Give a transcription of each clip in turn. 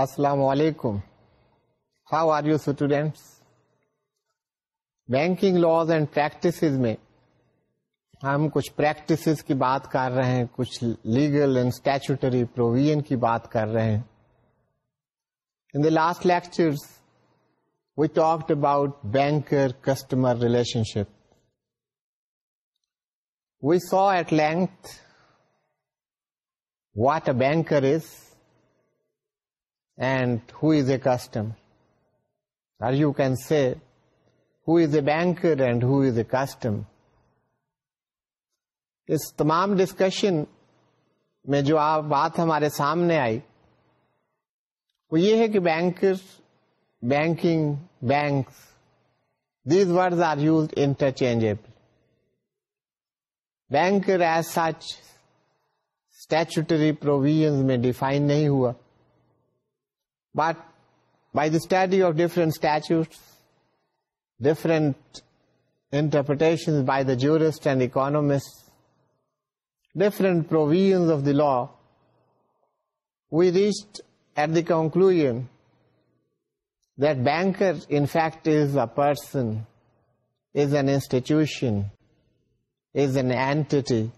السلام علیکم how are you students banking laws and practice میں ہم کچھ پریکٹس کی بات کر رہے ہیں کچھ لیگل اینڈ اسٹیچوٹری پروویژن کی بات کر رہے ہیں in the last lecture we talked about banker customer relationship we saw at length what a banker is and who is a can say you can a who banker and is a customer اس تمام discussion میں جو آپ بات ہمارے سامنے آئی وہ یہ ہے کہ banker banking banks these word are use interchangeable banker as such statutory provision میں ڈیفائن نہیں ہوا But by the study of different statutes, different interpretations by the jurists and economists, different provisions of the law, we reached at the conclusion that banker in fact is a person, is an institution, is an entity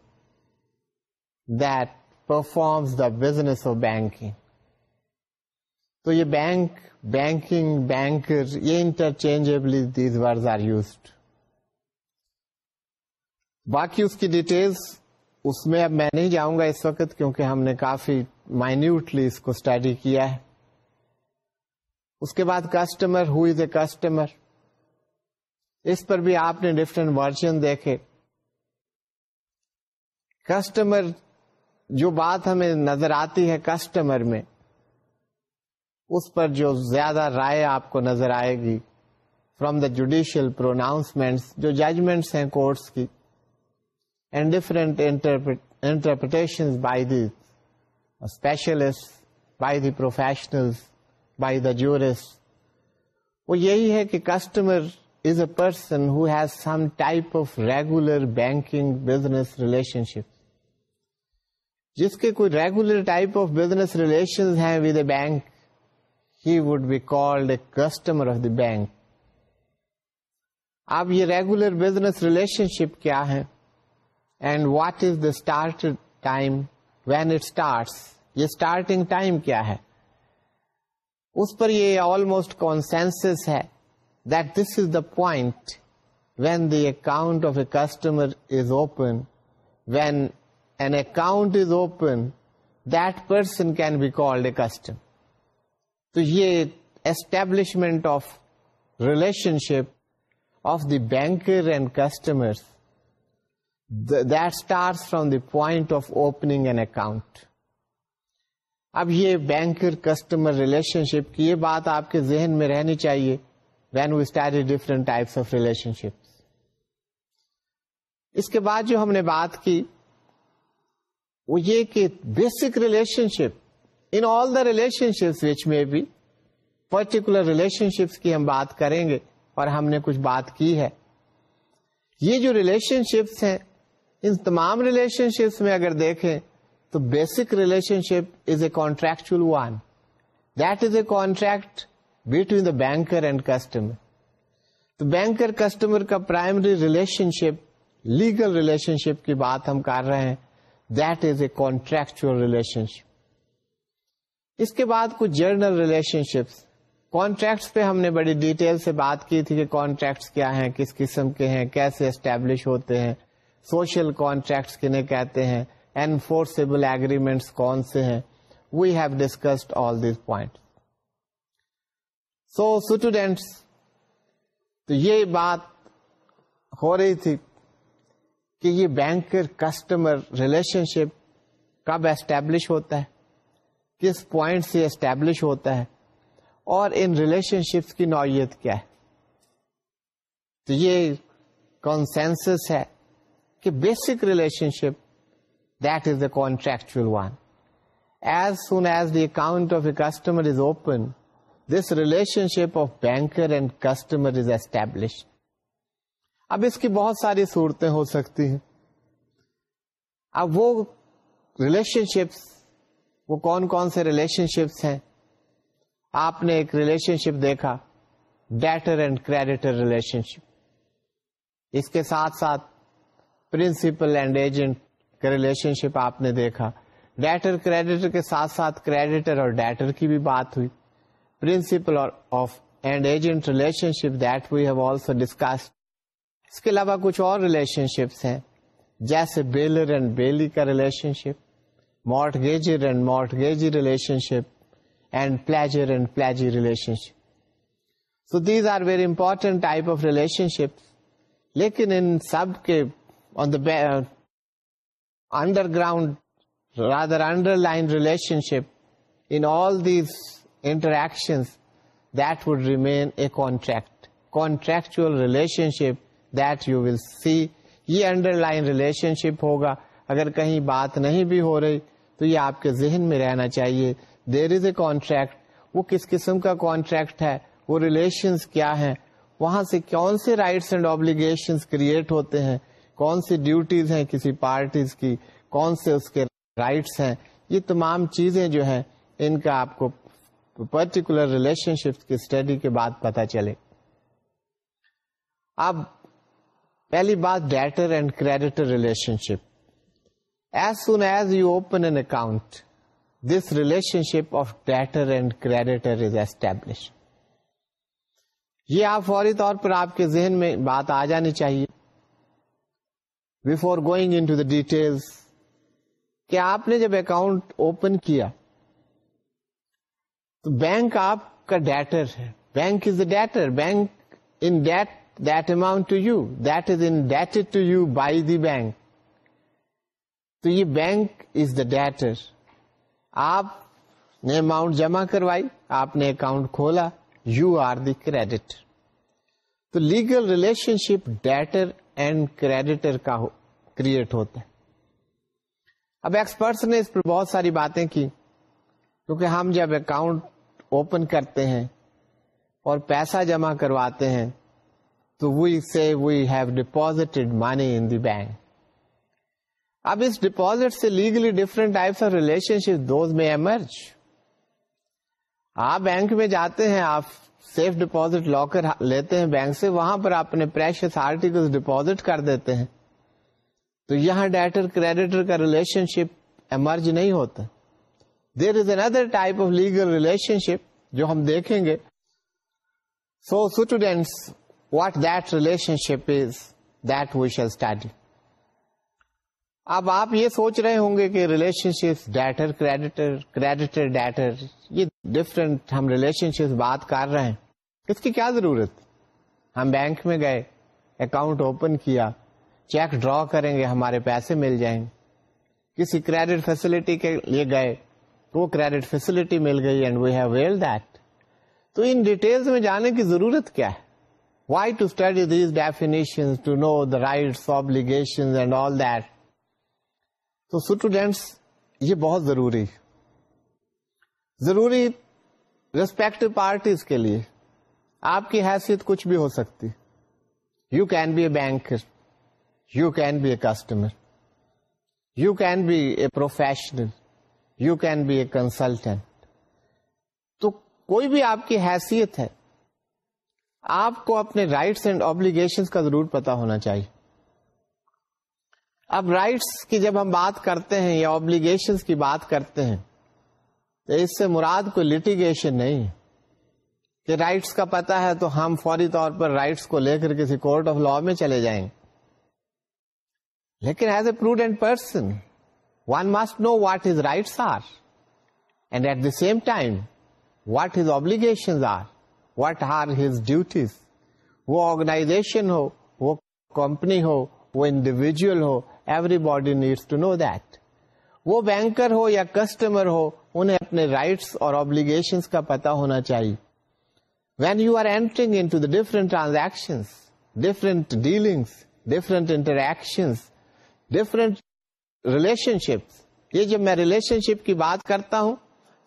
that performs the business of banking. تو یہ bank banking banker یہ interchangeably باقی اس کی details اس میں اب میں نہیں جاؤں گا اس وقت کیونکہ ہم نے کافی مائنیوٹلی اس کو اسٹڈی کیا ہے اس کے بعد customer who is a customer اس پر بھی آپ نے ڈفرینٹ ورژن دیکھے کسٹمر جو بات ہمیں نظر آتی ہے کسٹمر میں اس پر جو زیادہ رائے آپ کو نظر آئے گی فرام دا جوڈیشل پروناؤنسمنٹس جو ججمنٹس ہیں کورٹس کی and interpretation by the specialist by the professional by the jurist وہ یہی ہے کہ customer is a person who has some type of regular banking business relationship جس کے کوئی regular type of business relation ہیں with a bank he would be called a customer of the bank اب یہ ریگولر بزنس ریلیشن شپ کیا ہے and what is the start time when it start یہ starting time کیا ہے اس پر یہ آلموسٹ کانسینس ہے that this is the point when the account of a customer is open when an account is open that person can be called a customer تو یہ establishment of relationship of the banker and customer that starts from the point of opening an account اب یہ banker customer relationship کی یہ بات آپ کے ذہن میں رہنی چاہیے when we start different types of relationship اس کے بعد جو ہم نے بات کی وہ یہ کہ basic relationship in all the relationships which میں بھی پرٹیکولر ریلیشن شپس کی ہم بات کریں گے اور ہم نے کچھ بات کی ہے یہ جو ریلیشن شپس ہیں ان تمام ریلیشن شپس میں اگر دیکھیں تو basic relationship is a contractual one that is a contract between the banker and customer تو بینکر کسٹمر کا primary relationship legal relationship کی بات ہم کر رہے ہیں that is a contractual relationship اس کے بعد کچھ جرنل ریلیشن شپس کانٹریکٹس پہ ہم نے بڑی ڈیٹیل سے بات کی تھی کہ کانٹریکٹس کیا ہیں کس قسم کے ہیں کیسے اسٹیبلش ہوتے ہیں سوشل کانٹریکٹس کنہیں کہتے ہیں انفورسبل ایگریمنٹس کون سے ہیں we have discussed all these point so students تو یہ بات ہو رہی تھی کہ یہ بینکر کسٹمر ریلیشن شپ کب اسٹیبلش ہوتا ہے کس پوائنٹ سے اسٹیبلش ہوتا ہے اور ان ریلیشن شپس کی نوعیت کیا ہے تو یہ کانسینس ہے کہ basic relationship that is the contractual one as soon as the account of a customer is open this relationship of banker and customer is establish اب اس کی بہت ساری صورتیں ہو سکتی ہیں اب وہ ریلیشن شپس وہ کون کون سے ریلیشن شپس ہیں آپ نے ایک ریلیشن شپ دیکھا debtor and creditor relationship اس کے ساتھ ساتھ پرنسپل اینڈ ایجنٹ کا ریلیشن شپ آپ نے دیکھا ڈیٹر کریڈیٹر کے ساتھ ساتھ کریڈیٹر اور ڈیٹر کی بھی بات ہوئی پرنسپل اور اس کے علاوہ کچھ اور ریلیشن شپس ہیں جیسے بیلر اینڈ بیلی کا relationship mortgager and mortgagee relationship and pledger and pledgee relationship so these are very important relationship لیکن under guarantorship interaction the main a contract contractual relationship that you will see یہ underline relation شپ ہوگا اگر کہیں بات نہیں بھی ہو رہی تو یہ آپ کے ذہن میں رہنا چاہیے دیر از اے کانٹریکٹ وہ کس قسم کا کانٹریکٹ ہے وہ ریلیشنز کیا ہیں وہاں سے کون سے رائٹس اینڈ آبلیگیشن کریٹ ہوتے ہیں کون سی ڈیوٹیز ہیں کسی پارٹیز کی کون سے اس کے رائٹس ہیں یہ تمام چیزیں جو ہیں ان کا آپ کو پرٹیکولر ریلیشن شپ کی اسٹڈی کے بعد پتا چلے اب پہلی بات debtor and creditor relationship as soon as you open an account this relationship of debtor and is is یہ آپ فوری طور پر آپ کے ذہن میں بات آ جانی چاہیے before going into the detail آپ نے جب اکاؤنٹ اوپن کیا تو بینک آپ کا ڈیٹر ہے bank is a debtor bank in that amount to you that is indebted to you by the bank تو یہ بینک از دا ڈیٹر آپ نے اماؤنٹ جمع کروائی آپ نے اکاؤنٹ کھولا یو آر دی کریڈٹ تو legal relationship debtor and creditor کا کریٹ ہوتا ہے اب ایکسپرٹس نے اس پر بہت ساری باتیں کی کیونکہ ہم جب اکاؤنٹ اوپن کرتے ہیں اور پیسہ جمع کرواتے ہیں تو we see we have ڈپازیٹ money in the bank اب اس ڈپوزٹ سے legally different types of relationship those میں ایمرج آپ بینک میں جاتے ہیں آپ سیف ڈیپازٹ لاکر لیتے ہیں بینک سے وہاں پر آپ آرٹیکل ڈپوزٹ کر دیتے ہیں تو یہاں ڈیٹر کریڈیٹر کا ریلیشن شپ ایمرج نہیں ہوتا there is another type of legal relationship جو ہم دیکھیں گے so students what that relationship is that we shall اب آپ یہ سوچ رہے ہوں گے کہ relationship debtor creditor creditor debtor یہ ڈفرینٹ ہم ریلیشن شپ بات کر رہے ہیں اس کی کیا ضرورت ہم بینک میں گئے اکاؤنٹ اوپن کیا چیک ڈرا کریں گے ہمارے پیسے مل جائیں گے کسی کریڈٹ فیسلٹی کے لیے گئے وہ کریڈٹ فیسلٹی مل گئی and we have well that تو ان ڈیٹیلز میں جانے کی ضرورت کیا ہے why to study these definition to know the rights obligation and all that تو اسٹوڈینٹس یہ بہت ضروری ضروری ریسپیکٹ پارٹیز کے لیے آپ کی حیثیت کچھ بھی ہو سکتی you can be a banker you can be a customer you can be a professional you can be a consultant تو کوئی بھی آپ کی حیثیت ہے آپ کو اپنے رائٹس اینڈ آبلیگیشنس کا ضرور پتا ہونا چاہیے اب رائٹس کی جب ہم بات کرتے ہیں یا آبلیگیشن کی بات کرتے ہیں تو اس سے مراد کوئی لٹیگیشن نہیں کہ رائٹس کا پتہ ہے تو ہم فوری طور پر رائٹس کو لے کر کسی کورٹ آف لا میں چلے جائیں لیکن as a prudent person one must know what his rights are and at the same time what his obligation are what are his duties وہ آرگنائزیشن ہو وہ کمپنی ہو وہ individual who everybody needs to know that وہ banker ہو یا customer ہو انہیں اپنے رائٹس اور آبلیگیشن کا پتا ہونا چاہیے when you are entering in different transaction different dealings different interaction different relationships یہ جب میں ریلیشن شپ کی بات کرتا ہوں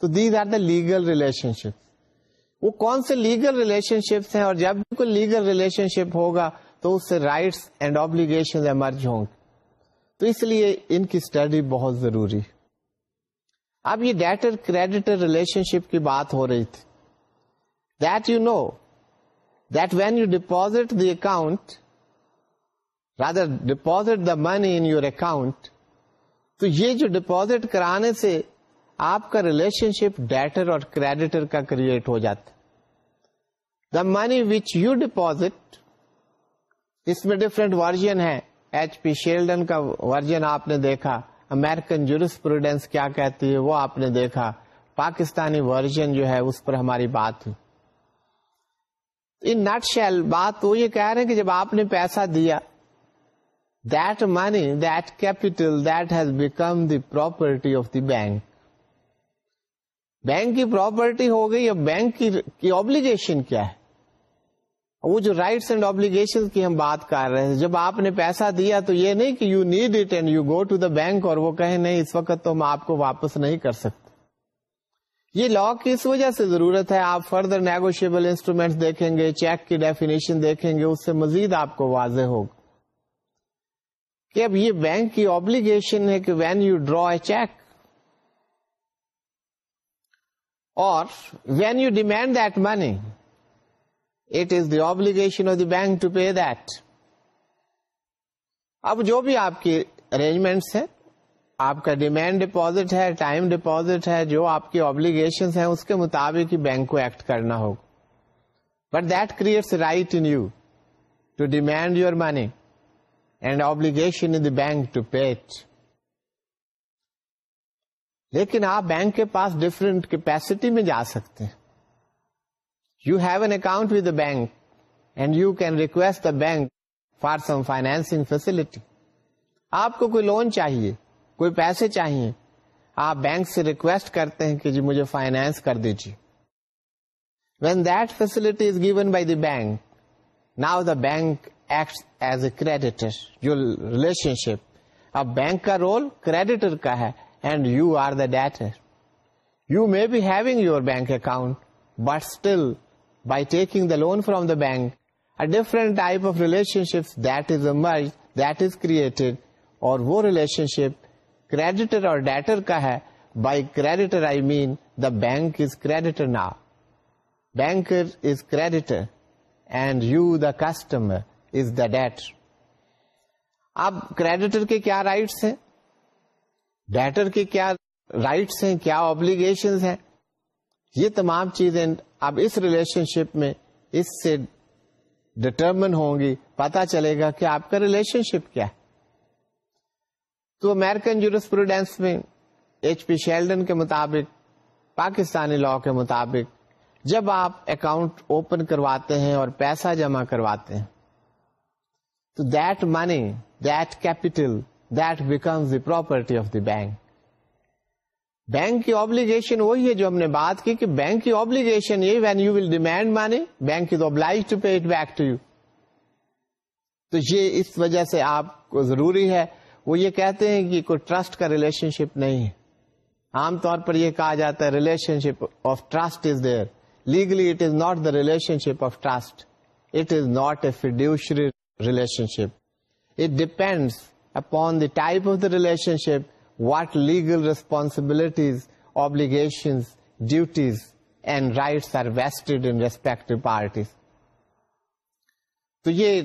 تو these are the legal relationship وہ کون سے لیگل ریلیشن شپس ہیں اور جب کوئی لیگل ریلیشن شپ ہوگا تو اس سے رائٹس اینڈ آبلیگیشن ایمرج ہوں گے تو اس لیے ان کی اسٹڈی بہت ضروری اب یہ ڈیٹر کریڈیٹر ریلیشن شپ کی بات ہو رہی تھی that you know that when you deposit the account rather deposit the money in your account تو یہ جو ڈپازٹ کرانے سے آپ کا ریلیشن شپ ڈیٹر اور کریڈیٹر کا کریٹ ہو جاتا the money which you deposit اس میں ڈفرینٹ ورژن ہے ایچ پی شیلڈن کا ورژن آپ نے دیکھا امیرکن جورس کہتی ہے وہ آپ نے دیکھا پاکستانی ورژن جو ہے اس پر ہماری بات نٹ شیل بات وہ یہ کہہ رہے ہیں کہ جب آپ نے پیسہ دیا that money that capital that has become the property of the bank bank کی پراپرٹی ہو گئی یا بینک کی اوبلیگیشن کیا ہے وہ جو رائٹس اینڈ آبلیگیشن کی ہم بات کر رہے ہیں جب آپ نے پیسہ دیا تو یہ نہیں کہ you need it and you go to the bank اور وہ کہیں نہیں اس وقت تو ہم آپ کو واپس نہیں کر سکتے یہ لا کی اس وجہ سے ضرورت ہے آپ فردر نیگوشیبل انسٹرومینٹس دیکھیں گے چیک کی ڈیفینیشن دیکھیں گے اس سے مزید آپ کو واضح ہوگا کہ اب یہ بینک کی آبلیگیشن ہے کہ when you draw a cheque اور when you demand that money obligation of the bank to pay that اب جو بھی آپ کی ارینجمنٹس ہے آپ کا ڈیمینڈ ڈپوزٹ ہے ٹائم ڈپازٹ ہے جو آپ کی آبلیگیشن ہیں اس کے مطابق ہی بینک کو ایکٹ کرنا ہوگا but that creates right in you to demand your money and obligation in the bank to pay it لیکن آپ بینک کے پاس ڈفرینٹ کیپیسٹی میں جا سکتے ہیں you have an account with the bank and you can request the bank for some financing facility آپ کو کوئی لون چاہیے کوئی پیسے چاہیے آپ بینک سے ریکویسٹ کرتے ہیں کہ جی مجھے فائنینس کر دیجیے when that facility is given by the bank now the bank act as a creditor your relationship اب بینک کا رول کریڈیٹر کا ہے and you are the debtor you may be having your bank account but still by taking the loan from the bank a different type of relationship that is a miss that is create اور وہ relationship creditor اور debtor کا ہے by creditor bank is credit نا bank is credit and you the customer is the debtor اب creditor کے کیا rights ہیں ڈیٹر کے کیا رائٹس ہیں کیا آبلیگیشن ہیں یہ تمام چیزیں اب اس ریلیشن شپ میں اس سے ڈٹرمن ہوں گی پتا چلے گا کہ آپ کا ریلیشن شپ کیا ہے تو American jurisprudence H P Sheldon کے مطابق پاکستانی لا کے مطابق جب آپ اکاؤنٹ اوپن کرواتے ہیں اور پیسہ جمع کرواتے ہیں تو that money that capital that becomes the property of the bank bank کی آبلیگیشن وہی ہے جو ہم نے بات کی کہ بینک کی آبلیگیشن یہ when you will demand money bank is to pay it back to you تو یہ اس وجہ سے آپ کو ضروری ہے وہ یہ کہتے ہیں کہ کوئی ٹرسٹ کا ریلیشن شپ نہیں ہے عام طور پر یہ کہا جاتا ہے relationship of trust is there legally it is not the relationship of trust it is not a fiduciary relationship it depend upon the relationship what legal responsibilities obligation duties and rights are vest in respect parties تو یہ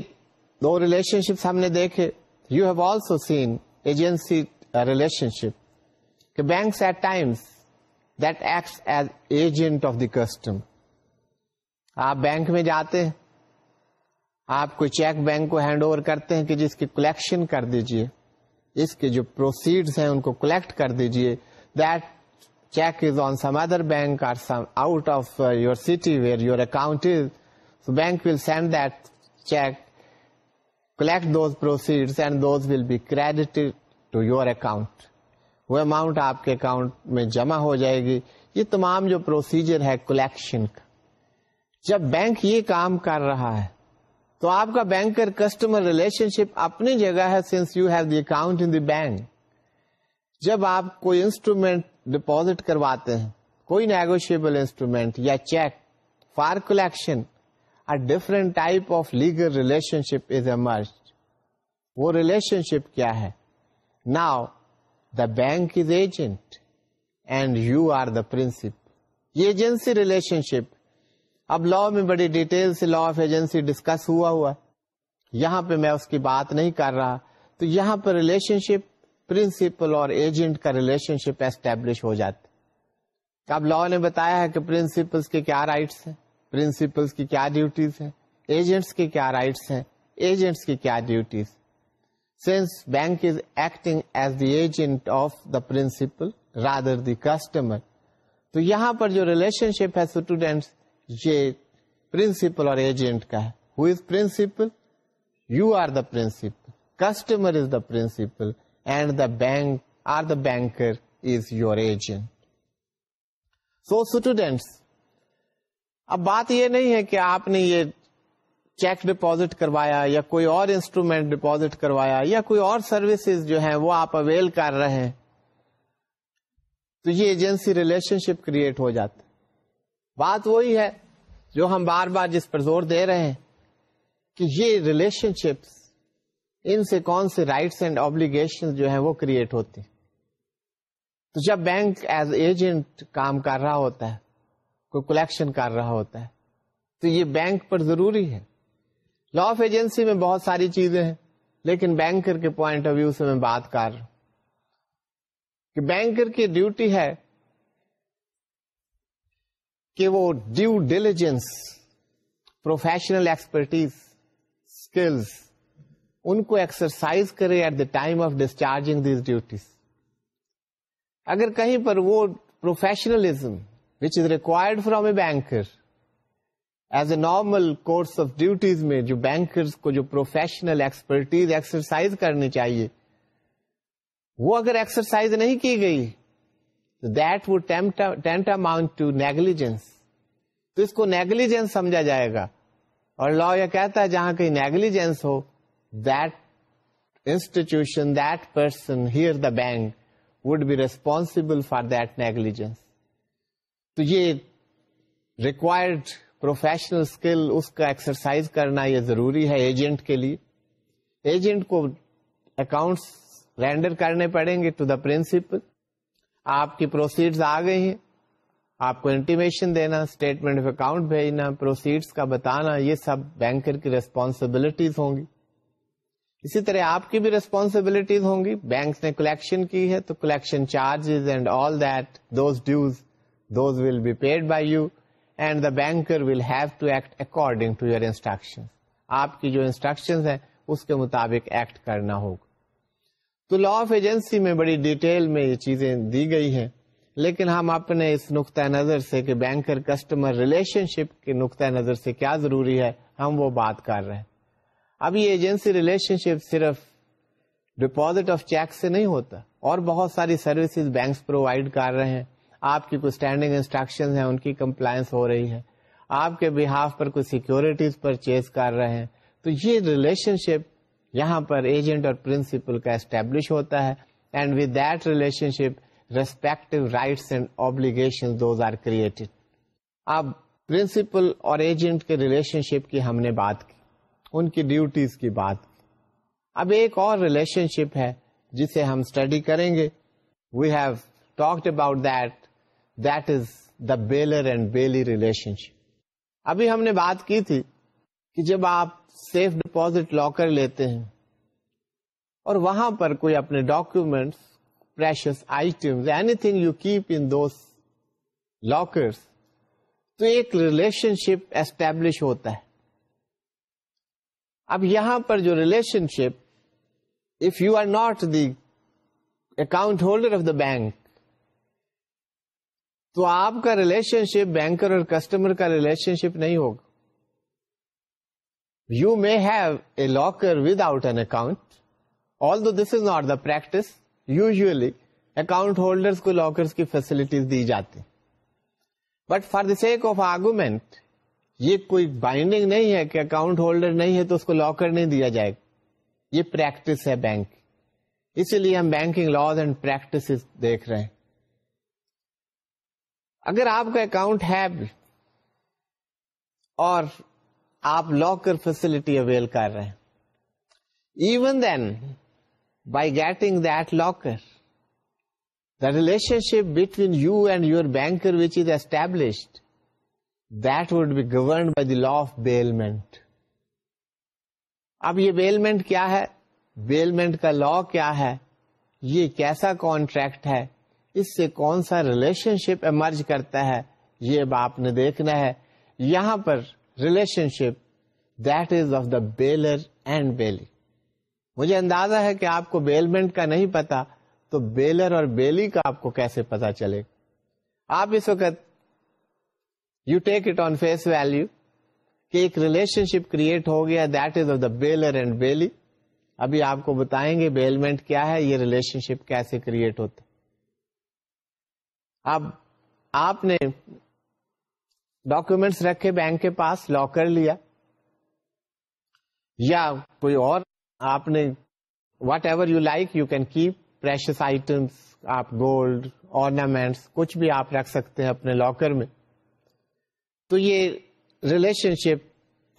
دو relationships ہم نے دیکھے you have also seen agency relationships at times that acts as agent of the custom آپ bank میں جاتے ہیں آپ کوئی چیک بینک کو ہینڈ اوور کرتے ہیں کہ جس کی کلیکشن کر دیجئے اس کے جو پروسیڈز ہیں ان کو کلیکٹ کر دیجیے that cheque is on some other bank or some out of your city where your account is bank will send that cheque collect those proceed and those will be credit to your account وہ amount آپ کے account میں جمع ہو جائے گی یہ تمام جو پروسیجر ہے کلیکشن کا جب بینک یہ کام کر رہا ہے تو آپ کا بینکر کسٹمر ریلیشن شپ اپنی جگہ ہے since you have the account in the bank جب آپ کوئی انسٹرومینٹ کرواتے ہیں کوئی نیگوشیبل انسٹرومینٹ یا cheque for collection different type of legal relationship is emerges وہ ریلیشن شپ کیا ہے now the bank is agent and you are the principal agency relationship اب لا میں بڑی ڈیٹیل سے لا آف ایجنسی ڈسکس ہوا ہوا یہاں پہ میں اس کی بات نہیں کر رہا تو یہاں پہ ریلیشن شپ پرنسپل اور ایجنٹ کا ریلیشن شپ اسٹیبلش ہو جاتا اب لا نے بتایا ہے کہ پرنسپلس کے کیا رائٹس ہیں پرنسپلس کی کیا ڈیوٹیز ہیں ایجنٹس کی رائٹس ہیں ایجنٹس کی کیا duties since bank is acting as the agent of the principal rather the customer تو یہاں پر جو ریلیشن شپ ہے اسٹوڈینٹس یہ پرنسپل اور ایجنٹ کا ہے who is principal you are the principal customer is the principal and the bank are the banker is your agent so students اب بات یہ نہیں ہے کہ آپ نے یہ چیک ڈپازٹ کروایا یا کوئی اور انسٹرومینٹ ڈپوزٹ کروایا یا کوئی اور سروسز جو ہیں وہ آپ اویل کر رہے ہیں تو یہ ایجنسی ریلیشن شپ کریٹ ہو جاتے بات وہی ہے جو ہم بار بار جس پر زور دے رہے ہیں کہ یہ ریلیشن شپس ان سے کون سے رائٹس اینڈ آبلیگیشن جو ہیں وہ کریٹ ہوتی تو جب بینک ایز ایجنٹ کام کر رہا ہوتا ہے کوئی کلیکشن کر رہا ہوتا ہے تو یہ بینک پر ضروری ہے لا آف ایجنسی میں بہت ساری چیزیں ہیں لیکن بینکر کے پوائنٹ آف ویو سے میں بات کر رہا ہوں کہ بینکر کی ڈیوٹی ہے کہ وہ due diligence professional expertise skills ان کو ایکسرسائز کرے at the time of discharging these duties اگر کہیں پر وہ professionalism which is required from a banker as a normal course of duties میں جو بینکرز کو جو پروفیشنل ایکسپرٹیز ایکسرسائز کرنی چاہیے وہ اگر ایکسرسائز نہیں کی گئی that would tantamount to negligence تو اس کو نیگلیجنس سمجھا جائے گا اور لا یہ کہتا ہے جہاں کہیں negligence who that institution that person here the bank would be responsible for that negligence تو یہ ریکوائرڈ پروفیشنل اسکل اس کا ایکسرسائز کرنا یہ ضروری ہے ایجنٹ کے لیے ایجنٹ کو اکاؤنٹس رینڈر کرنے پڑیں گے ٹو دا پرنسپل آپ کی پروسیڈز آ گئی ہیں آپ کو انٹیمیشن دینا اسٹیٹمنٹ آف اکاؤنٹ بھیجنا پروسیڈ کا بتانا یہ سب بینکر کی ریسپانسبلٹیز ہوں گی اسی طرح آپ کی بھی ریسپانسبلٹیز ہوں گی بینک نے کلیکشن کی ہے تو collection charges and all that those dues those will be paid by you and the banker will have to act according to your instruction آپ کی جو انسٹرکشن ہیں اس کے مطابق ایکٹ کرنا ہوگا تو لا آف ایجنسی میں بڑی ڈیٹیل میں یہ چیزیں دی گئی ہیں لیکن ہم اپنے اس نقطۂ نظر سے کہ بینکر کسٹمر ریلیشن شپ کے نقطۂ نظر سے کیا ضروری ہے ہم وہ بات کر رہے ہیں اب یہ ایجنسی ریلیشن شپ صرف ڈپوزٹ آف چیک سے نہیں ہوتا اور بہت ساری سروسز بینکس پرووائڈ کر رہے ہیں آپ کی کوئی اسٹینڈنگ انسٹرکشن ہیں ان کی کمپلائنس ہو رہی ہے آپ کے بہاف پر کوئی سیکورٹیز پرچیز کر رہے ہیں تو یہ ریلیشن شپ یہاں پر ایجنٹ اور پرنسپل کا اسٹیبلش ہوتا ہے and with that relationship respective rights and obligation those are created اب پرنسپل اور ایجنٹ کے ریلیشن شپ کی ہم نے بات کی ان کی ڈیوٹیز کی بات کی اب ایک اور ریلیشن شپ ہے جسے ہم اسٹڈی کریں گے we have talked about that that is the bailor and bailee relationship ابھی ہم نے بات کی تھی کہ جب آپ سیف ڈپازٹ لاکر لیتے ہیں اور وہاں پر کوئی اپنے ڈاکومینٹس ایک ریلیشن شپ اسٹیبلش ہوتا ہے اب یہاں پر جو relationship if you are not the account holder of the bank تو آپ کا ریلیشن شپ بینکر اور کسٹمر کا ریلیشن شپ نہیں ہوگا یو میں locker without an account all this is not the practice use account holder کو جاتی but for the sake of argument یہ کوئی بائنڈنگ نہیں ہے کہ اکاؤنٹ ہولڈر نہیں ہے تو اس کو لاکر نہیں دیا جائے یہ پریکٹس ہے بینک اسی لیے ہم بینکنگ لاز اینڈ پریکٹس دیکھ رہے ہیں اگر آپ کا اکاؤنٹ ہے اور آپ لاکر فیسلٹی اویل کر رہے ہیں even then by getting that locker the relationship between you and your banker which is established that would be governed by the law of bailment اب یہ بیلمنٹ کیا ہے بیلمنٹ کا لا کیا ہے یہ کیسا کانٹریکٹ ہے اس سے کون سا ریلیشن شپ ایمرج کرتا ہے یہ آپ نے دیکھنا ہے یہاں پر is of the bailor and bailee مجھے اندازہ ہے کہ آپ کو بیلمنٹ کا نہیں پتا تو بیلر اور بیلی کا آپ کو کیسے پتا چلے آپ اس وقت you take it on face value کہ ایک ریلیشن شپ کریٹ ہو گیا that is of the bailor and bailee ابھی آپ کو بتائیں گے بیلمنٹ کیا ہے یہ ریلیشن شپ کیسے کریٹ ہوتا اب آپ نے ڈاکومینٹس رکھے بینک کے پاس لاکر لیا یا کوئی اور آپ نے whatever you like you can keep precious items آپ گولڈ آرنامینٹس کچھ بھی آپ رکھ سکتے ہیں اپنے لاکر میں تو یہ relationship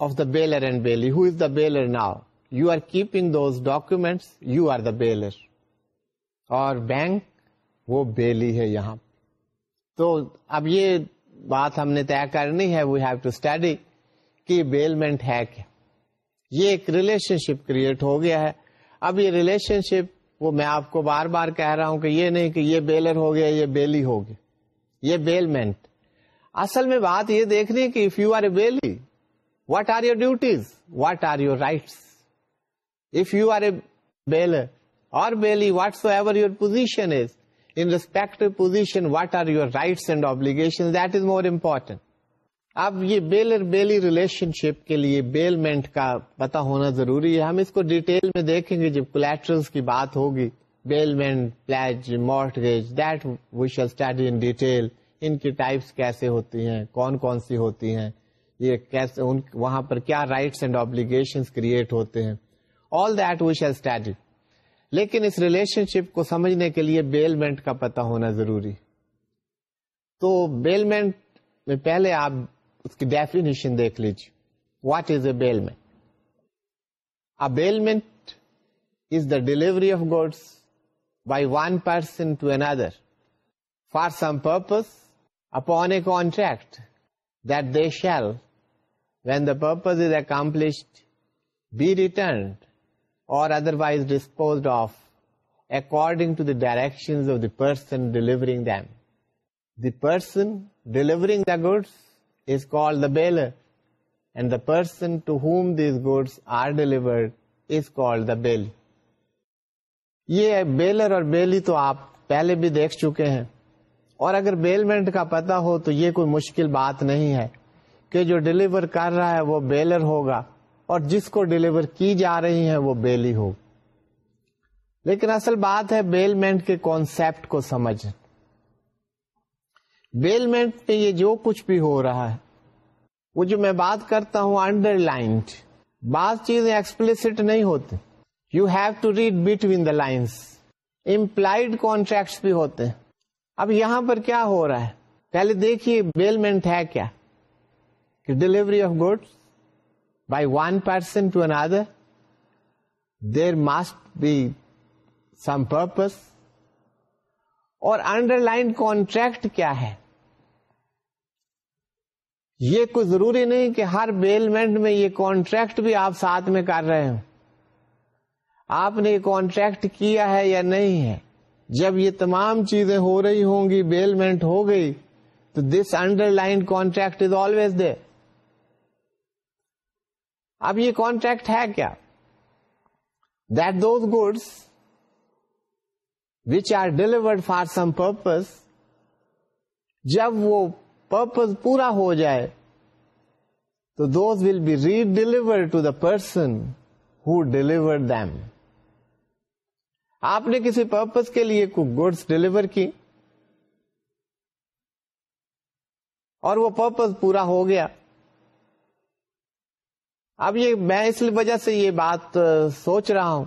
of the bailor and bailee who is the bailor now you are keeping those documents you are the bailor اور بینک وہ بیلی ہے یہاں تو اب یہ بات ہم نے طے کرنی ہے وی ہیو ٹو اسٹڈی کہ بیلمنٹ ہے کیا یہ ایک ریلیشن شپ کریٹ ہو گیا ہے اب یہ ریلیشن شپ وہ میں آپ کو بار بار کہہ رہا ہوں کہ یہ نہیں کہ یہ بیلر ہو گیا یہ بیلی ہو گیا یہ بیلمنٹ اصل میں بات یہ دیکھنی ہے کہ if you are a bailee what are your duties what are your rights if you are a bailor or bailee whatsoever your position is in respective position what are your rights and obligations that is more important اب یہ بیل اور بیلی relation شپ کے لیے bailment کا پتا ہونا ضروری ہے ہم اس کو ڈیٹیل میں دیکھیں گے جب کولیٹرلس کی بات ہوگی bailment pledge mortgage that we shall study in detail ان کی ٹائپس کیسے ہوتی ہیں کون کون سی ہوتی ہیں یہ کیسے ان, وہاں پر کیا رائٹس اینڈ آبلیگیشن کریٹ ہوتے ہیں all that we shall study لیکن اس ریلیشن شپ کو سمجھنے کے لیے بیلمنٹ کا پتا ہونا ضروری تو بیلمنٹ میں پہلے آپ اس کی ڈیفینیشن دیکھ لیجیے what is a bailment a bailment is the delivery of goods by one person to other for some purpose upon a contract that they shall when the purpose is accomplished be returned otherwise dispose of to to the direction or delivered is call the bail یہ bailor اور bailee تو آپ پہلے بھی دیکھ چکے ہیں اور اگر بیلمنٹ کا پتا ہو تو یہ کوئی مشکل بات نہیں ہے کہ جو ڈیلیور کر رہا ہے وہ بیلر ہوگا اور جس کو ڈیلیور کی جا رہی ہے وہ بیلی ہو لیکن اصل بات ہے بیلمنٹ کے کانسیپٹ کو سمجھ بیلمنٹ میں یہ جو کچھ بھی ہو رہا ہے وہ جو میں بات کرتا ہوں انڈر لائن بعض چیزیں ایکسپلسٹ نہیں ہوتی you have to read between the lines implied contract بھی ہوتے ہیں اب یہاں پر کیا ہو رہا ہے پہلے دیکھیے بیلمنٹ ہے کیا delivery of goods by one person to another, there there be be some purpose اور انڈر لائن کانٹریکٹ کیا ہے یہ کوئی ضروری نہیں کہ ہر بیلمنٹ میں یہ کانٹریکٹ بھی آپ ساتھ میں کر رہے ہوں آپ نے یہ کانٹریکٹ کیا ہے یا نہیں ہے جب یہ تمام چیزیں ہو رہی ہوں گی بیلمنٹ ہو گئی تو this under line contract is always they اب یہ کانٹریکٹ ہے کیا that those goods which are delivered for some purpose جب وہ پرپز پورا ہو جائے تو those will be redelivered to the person who deliver them آپ نے کسی پرپز کے لیے کو گڈس ڈیلیور کی اور وہ پرپز پورا ہو گیا اب یہ میں اس وجہ سے یہ بات سوچ رہا ہوں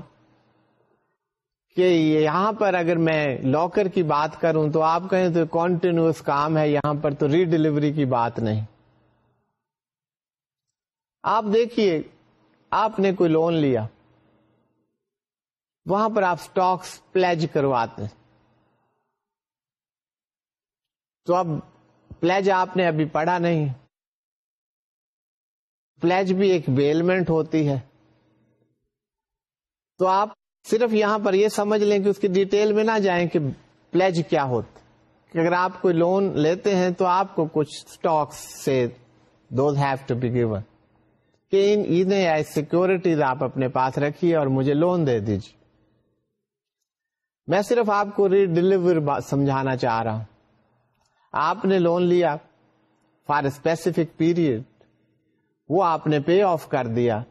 کہ یہاں پر اگر میں لاکر کی بات کروں تو آپ کہیں تو کانٹینیوس کام ہے یہاں پر تو ری ڈلیوری کی بات نہیں آپ دیکھیے آپ نے کوئی لون لیا وہاں پر آپ سٹاکس پلیج کرواتے ہیں تو اب پلیج آپ نے ابھی پڑھا نہیں پلیج بھی ایک بیلمنٹ ہوتی ہے تو آپ صرف یہاں پر یہ سمجھ لیں کہ اس کی ڈیٹیل میں نہ جائیں کہ پلیج کیا ہوتا کہ اگر آپ کو لون لیتے ہیں تو آپ کو کچھ سے those have to be goods securities آپ اپنے پاس رکھیے اور مجھے لون دے دیجیے میں صرف آپ کو ری ڈلیور سمجھانا چاہ رہا ہوں آپ نے لون لیا فار اسپیسیفک پیریڈ وہ آپ نے پے آف کر دیا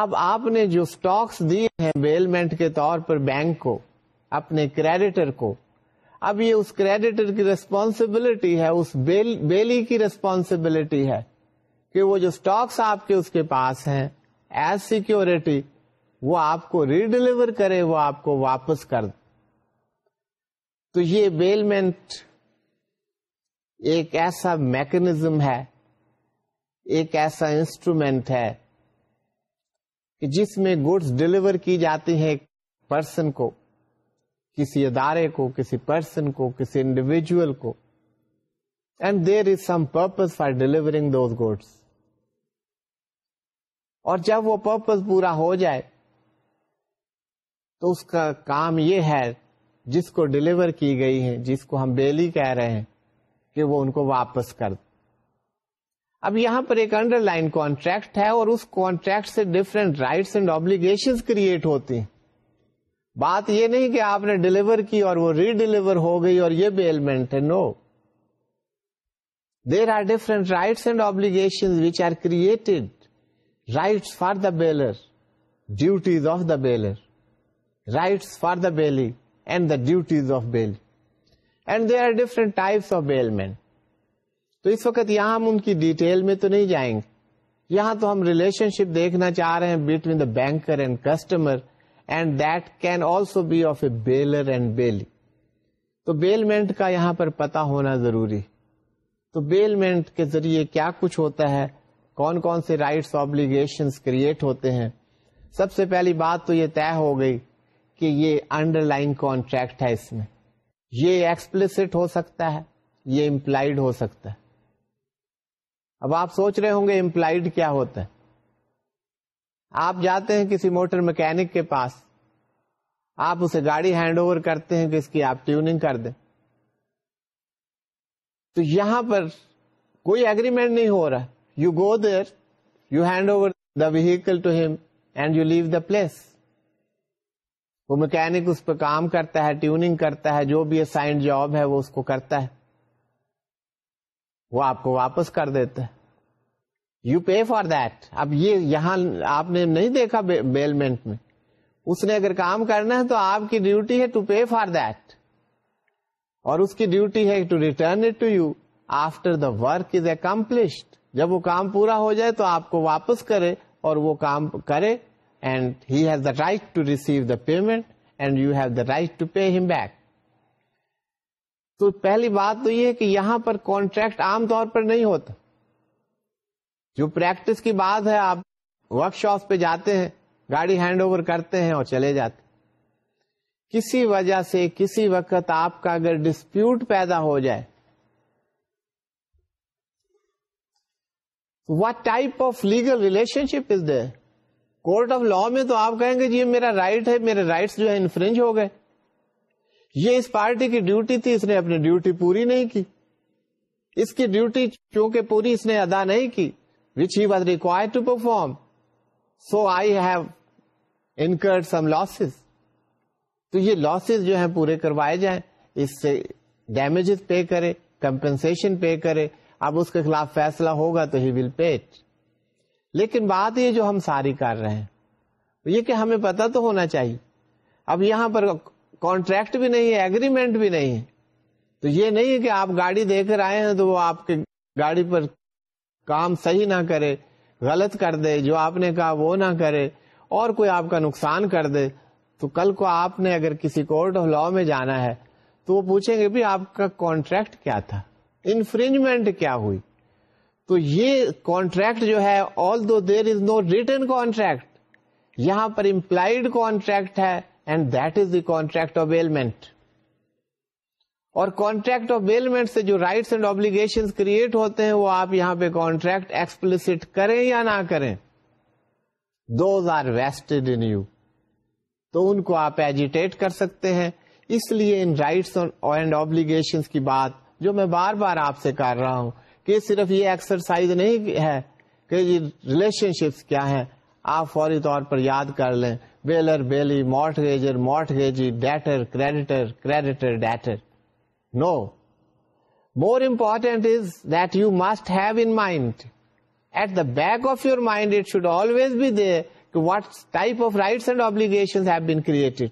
اب آپ نے جو سٹاکس دیے ہیں بیلمنٹ کے طور پر بینک کو اپنے کریڈیٹر کو اب یہ اس کریڈیٹر کی ریسپانسبلٹی ہے اس بیل, بیلی کی ریسپانسبلٹی ہے کہ وہ جو سٹاکس آپ کے اس کے پاس ہیں ایز سیکورٹی وہ آپ کو ریڈیلیور کرے وہ آپ کو واپس کر تو یہ بیلمنٹ ایک ایسا میکنزم ہے ایک ایسا انسٹرومینٹ ہے کہ جس میں گڈس ڈلیور کی جاتی ہیں پرسن کو کسی ادارے کو کسی پرسن کو کسی انڈیویجل کو and there is some purpose for delivering those goods اور جب وہ پرپز پورا ہو جائے تو اس کا کام یہ ہے جس کو ڈلیور کی گئی ہے جس کو ہم بیلی کہہ رہے ہیں کہ وہ ان کو واپس کر دیں اب یہاں پر ایک انڈر لائن کانٹریکٹ ہے اور اس کانٹریکٹ سے different rights and obligation create ہوتی بات یہ نہیں کہ آپ نے ڈلیور کی اور وہ ری ڈلیور ہو گئی اور یہ بھی ایلیمنٹ ہے now there are different rights and obligation which are created rights for the bailor duties of the bailor rights for the bailee and the duties of bail and there are different types of bailment تو اس وقت یہاں ہم ان کی detail میں تو نہیں جائیں گے یہاں تو ہم ریلیشن شپ دیکھنا چاہ رہے ہیں between the banker and customer and that can also be of a bailor and bailee تو بیلمنٹ کا یہاں پر پتا ہونا ضروری تو بیلمنٹ کے ذریعے کیا کچھ ہوتا ہے کون کون سے رائٹس آبلیگیشن کریٹ ہوتے ہیں سب سے پہلی بات تو یہ طے ہو گئی کہ یہ انڈر لائن کانٹریکٹ ہے اس میں یہ ایکسپلسٹ ہو سکتا ہے یہ امپلائڈ ہو سکتا ہے اب آپ سوچ رہے ہوں گے امپلائڈ کیا ہوتا ہے آپ جاتے ہیں کسی موٹر مکینک کے پاس آپ اسے گاڑی ہینڈ اوور کرتے ہیں کہ اس کی آپ ٹیوننگ کر دیں تو یہاں پر کوئی اگریمنٹ نہیں ہو رہا you go you hand over the vehicle to him and you leave the place وہ مکینک اس پہ کام کرتا ہے ٹیوننگ کرتا ہے جو بھی اسائنڈ جاب ہے وہ اس کو کرتا ہے وہ آپ کو واپس کر دیتا یو پے فار دیٹ اب یہاں آپ نے نہیں دیکھا بیلمنٹ میں اس نے اگر کام کرنا ہے تو آپ کی ڈیوٹی ہے ٹو پے فار دیٹ اور اس کی ڈیوٹی ہے to return it to you after the work is accomplished جب وہ کام پورا ہو جائے تو آپ کو واپس کرے اور وہ کام کرے and he right to receive the payment and you have the right to pay him back تو پہلی بات تو یہ کہ یہاں پر کانٹریکٹ عام طور پر نہیں ہوتا جو پریکٹس کی بات ہے آپ ورک شاپ پہ جاتے ہیں گاڑی ہینڈ اوور کرتے ہیں اور چلے جاتے ہیں کسی وجہ سے کسی وقت آپ کا اگر ڈسپیوٹ پیدا ہو جائے what type of legal relationship is there court of law میں تو آپ کہیں گے جی میرا رائٹ ہے میرے رائٹس جو ہے انفرنج ہو گئے یہ اس پارٹی کی ڈیوٹی تھی اس نے اپنی ڈیوٹی پوری نہیں کی اس کی ڈیوٹی چونکہ پوری اس نے ادا نہیں کی which he was require to perform so I have incurred some losses losses تو یہ جو پورے کروائے جائیں اس سے ڈیمیجز پے کرے کمپنسن پے کرے اب اس کے خلاف فیصلہ ہوگا تو ہی ول پیٹ لیکن بات یہ جو ہم ساری کر رہے ہیں یہ کہ ہمیں پتہ تو ہونا چاہیے اب یہاں پر کانٹریکٹ بھی نہیں ہے اگریمنٹ بھی نہیں ہے تو یہ نہیں ہے کہ آپ گاڑی دے کر آئے ہیں تو وہ آپ کے گاڑی پر کام صحیح نہ کرے غلط کر دے جو آپ نے کہا وہ نہ کرے اور کوئی آپ کا نقصان کر دے تو کل کو آپ نے اگر کسی کورٹ آف لا میں جانا ہے تو وہ پوچھیں گے بھی آپ کا کانٹریکٹ کیا تھا انفرینجمنٹ کیا ہوئی تو یہ کانٹریکٹ جو ہے آل دو دیر از نو ریٹرن کانٹریکٹ یہاں پر امپلائڈ کانٹریکٹ ہے and that is the contract contract of of اور سے جو رائٹس اینڈ آبلیگیشن کریٹ ہوتے ہیں وہ آپ یہاں پہ کانٹریکٹ ایکسپلسٹ کریں یا نہ کریں those are vested in you تو ان کو آپ ایجیٹیٹ کر سکتے ہیں اس لیے ان رائٹس اینڈ آبلیگیشن کی بات جو میں بار بار آپ سے کر رہا ہوں کہ صرف یہ ایکسرسائز نہیں ہے کہ ریلیشن شپس کیا ہے آپ فوری طور پر یاد کر لیں bailor bailee mortgagee debtor creditor creditor debtor now more important is that you must have in mind at the back of your mind it should always be they what type of rights and created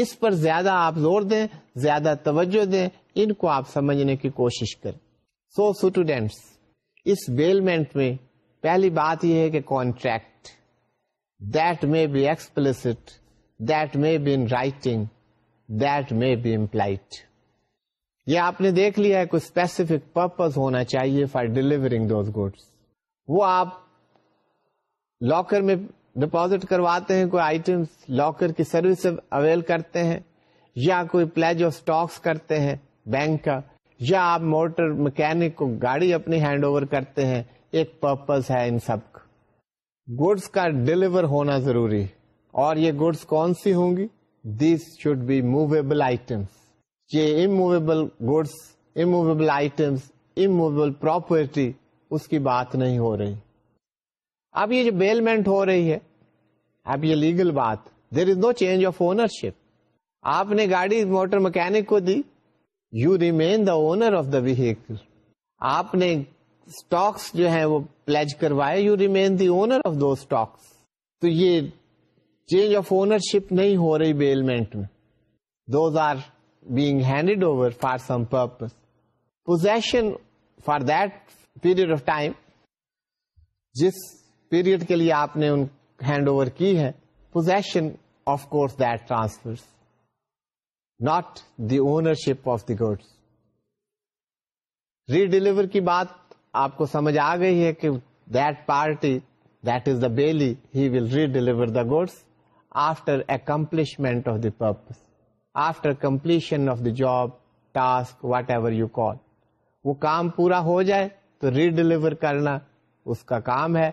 اس پر زیادہ آپ زور دیں زیادہ توجہ دیں ان کو آپ سمجھنے کی کوشش کریں سو so, اسٹوڈینٹس اس بیلمنٹ میں پہلی بات یہ ہے کہ contract be explicit, that may be in writing that may be implied. یہ آپ نے دیکھ لیا ہے کوئی اسپیسیفک پرپز ہونا چاہیے فار ڈیلیورنگ دوز گوڈس وہ آپ لاکر میں ڈپوزٹ کرواتے ہیں کوئی آئٹم لاکر کی سروس اویل کرتے ہیں یا کوئی پلیج آف اسٹاکس کرتے ہیں بینک کا یا آپ موٹر مکینک کو گاڑی اپنی ہینڈ اوور کرتے ہیں ایک پرپز ہے ان سب گڈس کا ڈیلیور ہونا ضروری اور یہ گڈس کون سی ہوں گی these should be movable items یہ immovable immovable immovable goods property اس کی بات نہیں ہو رہی اب یہ جو بیلمنٹ ہو رہی ہے اب یہ لیگل بات there is no change of ownership آپ نے گاڑی موٹر مکینک کو دی you remain the owner of the vehicle آپ نے اسٹاکس جو ہیں وہ پلیج کروائے you remain the owner of those stocks تو یہ چینج آف اونر شپ نہیں ہو رہی بیلمنٹ میں those are being handed over for some purpose position for that period of time جس پیریڈ کے لیے آپ نے ان ہینڈ اوور کی ہے position of course that transfer not the ownership of the goods redeliver کی بات آپ کو سمجھ آ گئی ہے کہ that that party is the bailee he will redeliver the goods after accomplishment of the purpose after completion of the job task whatever you call وہ کام پورا ہو جائے تو ری ڈیلیور کرنا اس کا کام ہے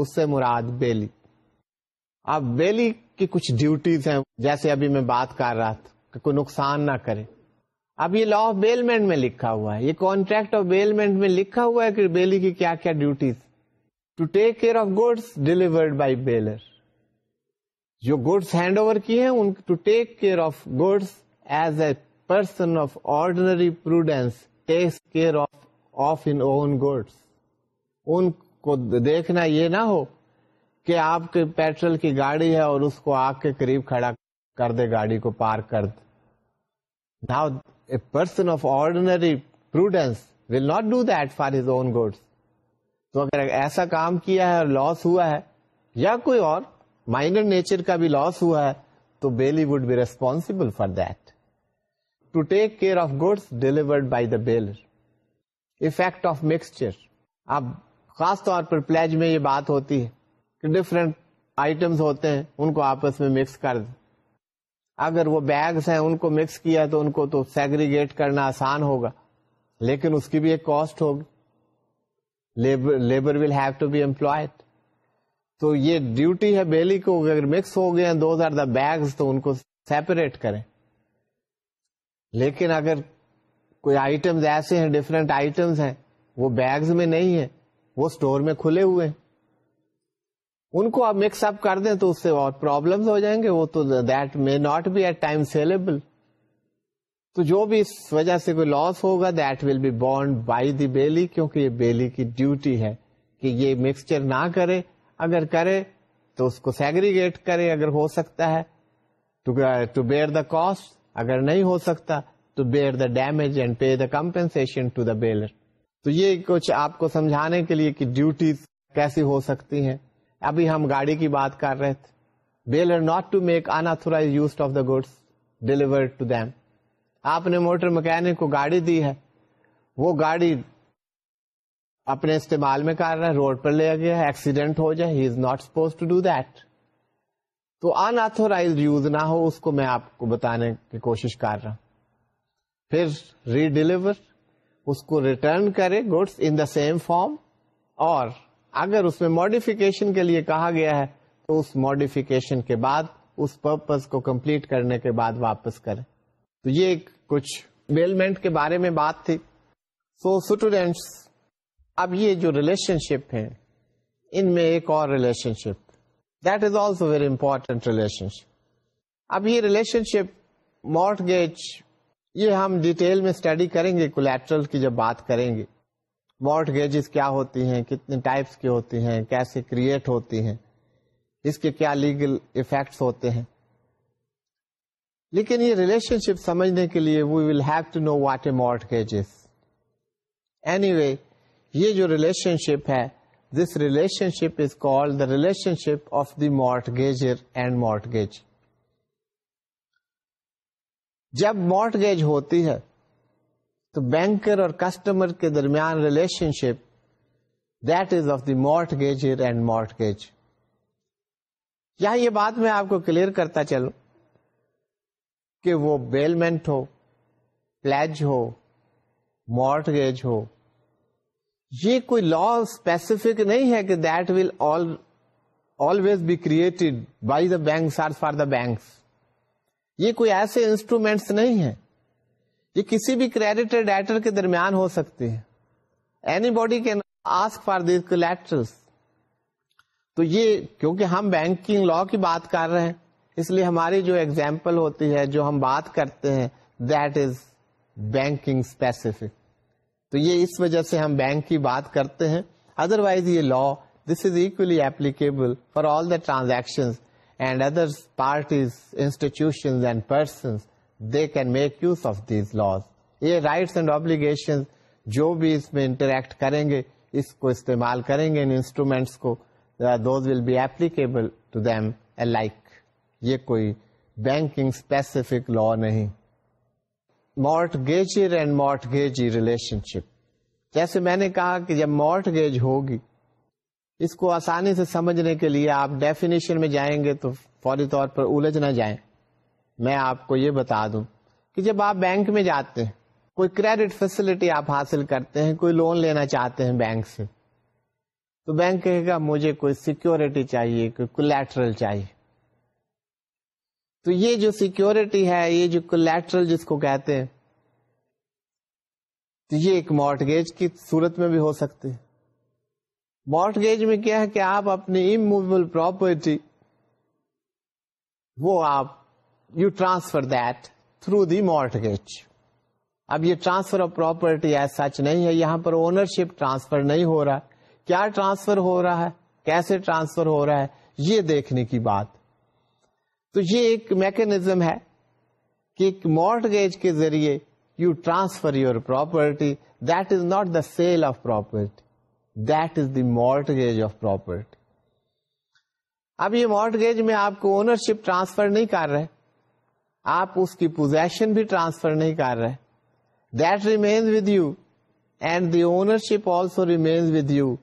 اس سے مراد بیلی اب بیلی کی کچھ ڈیوٹیز ہیں جیسے ابھی میں بات کر رہا تھا کہ کوئی نقصان نہ کرے اب یہ لا آف بیلمنٹ میں لکھا ہوا ہے یہ کانٹریکٹ آف بیلمنٹ میں لکھا ہوا ہے کہ بیلی کی کیا کیا duties to take care of goods bailor جو گوڈس ہینڈ اوور کی ہیں ان to take care of goods as a person of ordinary prudence takes goods ان کو دیکھنا یہ نہ ہو کہ آپ کے پیٹرول کی گاڑی ہے اور اس کو آگ کے قریب کھڑا کر دے گاڑی کو پارک کر دے نا a person of ordinary prudent will not do this own goods تو اگر ایسا کام کیا ہے اور لاس ہوا ہے یا کوئی اور مائنر نیچر کا بھی لاس ہوا ہے تو bailee would be responsible for that to take care of goods delivered by the bailor effect of mixture اب خاص طور پر پلیج میں یہ بات ہوتی ہے کہ ڈفرینٹ آئٹمس ہوتے ہیں ان کو آپس میں مکس کر دیں اگر وہ بیگز ہیں ان کو مکس کیا تو ان کو تو سیگریگیٹ کرنا آسان ہوگا لیکن اس کی بھی ایک کاسٹ ہوگی labour will have to be employed تو یہ ڈیوٹی ہے بیلی کو اگر مکس ہو گئے دوز آر دا بیگز تو ان کو سیپریٹ کریں لیکن اگر کوئی آئٹم ایسے ہیں ڈفرینٹ آئٹمس ہیں وہ بیگز میں نہیں ہے وہ اسٹور میں کھلے ہوئے ہیں ان کو آپ مکس اپ کر دیں تو اس سے اور پرابلمس ہو جائیں گے وہ تو that may not be at time saleable تو جو بھی اس وجہ سے کوئی لاس ہوگا that will be bound by the bailee کیونکہ یہ بیلی کی ڈیوٹی ہے کہ یہ مکسچر نہ کرے اگر کرے تو اس کو سیگریگیٹ کرے اگر ہو سکتا ہے ٹو بیئر دا کاسٹ اگر نہیں ہو سکتا تو bear the damage and pay the compensation to the bailor تو یہ کچھ آپ کو سمجھانے کے لیے کہ ڈیوٹیز کیسی ہو سکتی ہیں ابھی ہم گاڑی کی بات کر رہے تھے bailor not to to make use of the goods deliver them آپ نے موٹر مکینک کو گاڑی دی ہے وہ گاڑی اپنے استعمال میں کر رہا ہے روڈ پر لے گیا ایکسیڈینٹ ہو جائے he is not suppose to do that تو انتھورائز یوز نہ ہو اس کو میں آپ کو بتانے کی کوشش کر رہا ہوں پھر ری ڈیلیور اس کو ریٹرن کرے goods in the same form اور اگر اس میں ماڈیفکیشن کے لیے کہا گیا ہے تو اس ماڈیفکیشن کے بعد اس پرپز کو کمپلیٹ کرنے کے بعد واپس کریں تو یہ کچھ کے بارے میں بات تھی سو so, اسٹوڈینٹس اب یہ جو ریلیشن شپ ہیں ان میں ایک اور relationship that is also very important relationship اب یہ ریلیشن شپ مارٹ گیج یہ ہم ڈیٹیل میں اسٹڈی کریں گے کولیٹرل کی جب بات کریں گے مارٹ گیجز کیا ہوتی ہیں کتنے ٹائپس کی ہوتی ہیں کیسے کریٹ ہوتی ہیں اس کے کیا لیگل افیکٹس ہوتے ہیں لیکن یہ ریلیشن شپ سمجھنے کے لیے we will have to know what a mortgages anyway یہ جو ریلیشن شپ ہے this relationship is call the relationship of the mortgagor and mortgage جب مارٹ گیج ہوتی ہے تو بینکر اور کسٹمر کے درمیان relationship that is of the mortgage and mortgage یا بات میں آپ کو کلیئر کرتا چلوں کہ وہ بیلمنٹ ہو پلیج ہو مارٹ گیج ہو یہ کوئی لا اسپیسیفک نہیں ہے کہ that will all be created by the bank or for the banks یہ کوئی ایسے انسٹرومینٹس نہیں ہے یہ کسی بھی کریڈیٹ ڈیٹر کے درمیان ہو سکتے ہیں anybody can ask for these کل تو یہ کیونکہ ہم بینکنگ لا کی بات کر رہے ہیں اس لیے ہماری جو ایگزامپل ہوتی ہے جو ہم بات کرتے ہیں دیٹ از بینکنگ اسپیسیفک تو یہ اس وجہ سے ہم بینک کی بات کرتے ہیں ادر وائز یہ law this is equally applicable for all the transaction and other parties institution and persons they can make use of these laws یہ رائٹس اینڈ آبلیگیشن جو بھی اس میں انٹریکٹ کریں گے اس کو استعمال کریں گے انسٹرومینٹس کو those will be applicable to them alike یہ کوئی بینکنگ اسپیسیفک لا نہیں mart گیجر and mortgagee relationship جیسے میں نے کہا کہ جب مارٹ گیج ہوگی اس کو آسانی سے سمجھنے کے لیے آپ ڈیفینیشن میں جائیں گے تو فوری طور پر الجھ نہ جائیں میں آپ کو یہ بتا دوں کہ جب آپ بینک میں جاتے ہیں کوئی کریڈٹ فیسلٹی آپ حاصل کرتے ہیں کوئی لون لینا چاہتے ہیں بینک سے تو بینک کہے گا مجھے کوئی سیکیورٹی چاہیے کوئی کولیٹرل چاہیے تو یہ جو سیکیورٹی ہے یہ جو کولیٹرل جس کو کہتے ہیں تو یہ ایک مارٹگیج کی صورت میں بھی ہو سکتی ہے مارٹگیج میں کیا ہے کہ آپ اپنی اموویبل پراپرٹی وہ آپ you transfer that through the mortgage اب یہ transfer of property as such نہیں ہے یہاں پر اونرشپ ٹرانسفر نہیں ہو رہا کیا ٹرانسفر ہو رہا ہے کیسے ٹرانسفر ہو رہا ہے یہ دیکھنے کی بات تو یہ ایک میکنیزم ہے کہ ایک مارٹگیج کے ذریعے you transfer your property that is not the sale of property that is the mortgage of property اب یہ مارٹگیج میں آپ کو اونرشپ ٹرانسفر نہیں کر رہے آپ اس کی پوزیشن بھی ٹرانسفر نہیں کر رہے that remains with you and the ownership also remains with you